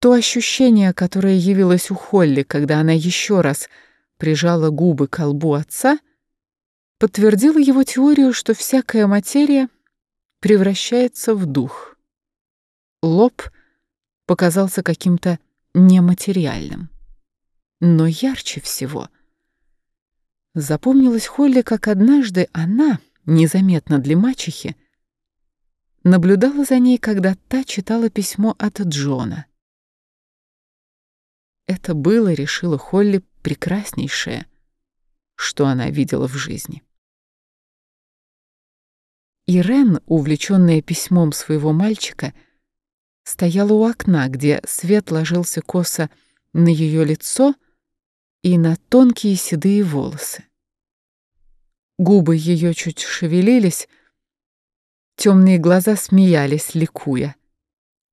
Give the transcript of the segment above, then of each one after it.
То ощущение, которое явилось у Холли, когда она еще раз прижала губы к колбу отца, подтвердило его теорию, что всякая материя превращается в дух. Лоб показался каким-то нематериальным. Но ярче всего запомнилась Холли, как однажды она, незаметно для мачехи, наблюдала за ней, когда та читала письмо от Джона. Это было, решила Холли, прекраснейшее, что она видела в жизни. Ирен, увлечённая письмом своего мальчика, стояла у окна, где свет ложился косо на её лицо и на тонкие седые волосы. Губы её чуть шевелились, тёмные глаза смеялись, ликуя.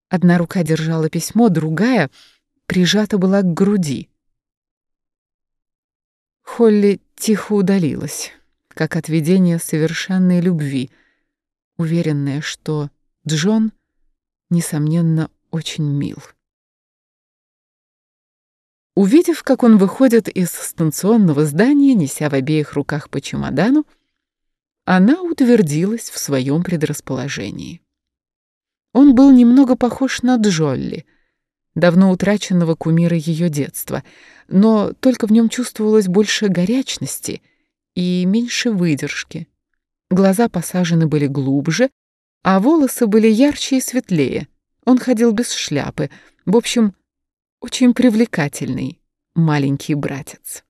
Одна рука держала письмо, другая — прижата была к груди. Холли тихо удалилась, как от видения совершенной любви, уверенная, что Джон, несомненно, очень мил. Увидев, как он выходит из станционного здания, неся в обеих руках по чемодану, она утвердилась в своем предрасположении. Он был немного похож на Джолли — давно утраченного кумира ее детства, но только в нем чувствовалось больше горячности и меньше выдержки. Глаза посажены были глубже, а волосы были ярче и светлее. Он ходил без шляпы. В общем, очень привлекательный маленький братец.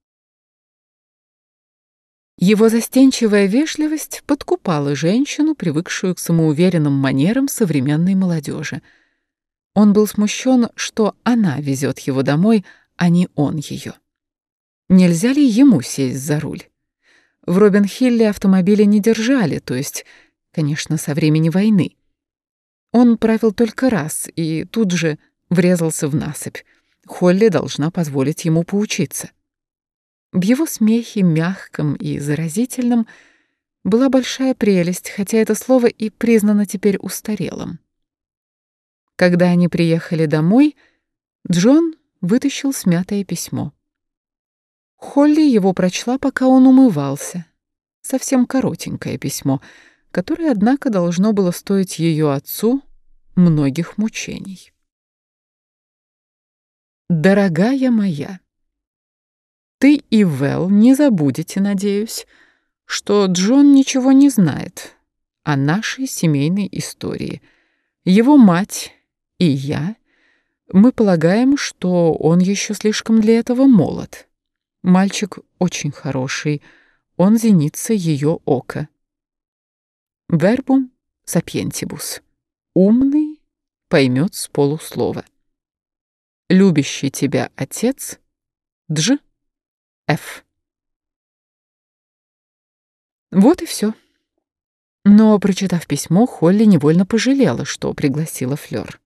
Его застенчивая вежливость подкупала женщину, привыкшую к самоуверенным манерам современной молодежи — он был смущен, что она везет его домой, а не он ее. Нельзя ли ему сесть за руль? В Робин-Хилле автомобили не держали, то есть, конечно, со времени войны. Он правил только раз и тут же врезался в насыпь. Холли должна позволить ему поучиться. В его смехе, мягком и заразительном, была большая прелесть, хотя это слово и признано теперь устарелым. Когда они приехали домой, Джон вытащил смятое письмо. Холли его прочла, пока он умывался. Совсем коротенькое письмо, которое, однако, должно было стоить ее отцу многих мучений. «Дорогая моя, ты и Вэл не забудете, надеюсь, что Джон ничего не знает о нашей семейной истории. Его мать и я, мы полагаем, что он еще слишком для этого молод. Мальчик очень хороший, он зеница ее ока. Вербум сапьентибус. Умный поймет с полуслова. Любящий тебя отец Дж. Ф. Вот и все. Но, прочитав письмо, Холли невольно пожалела, что пригласила Флёр.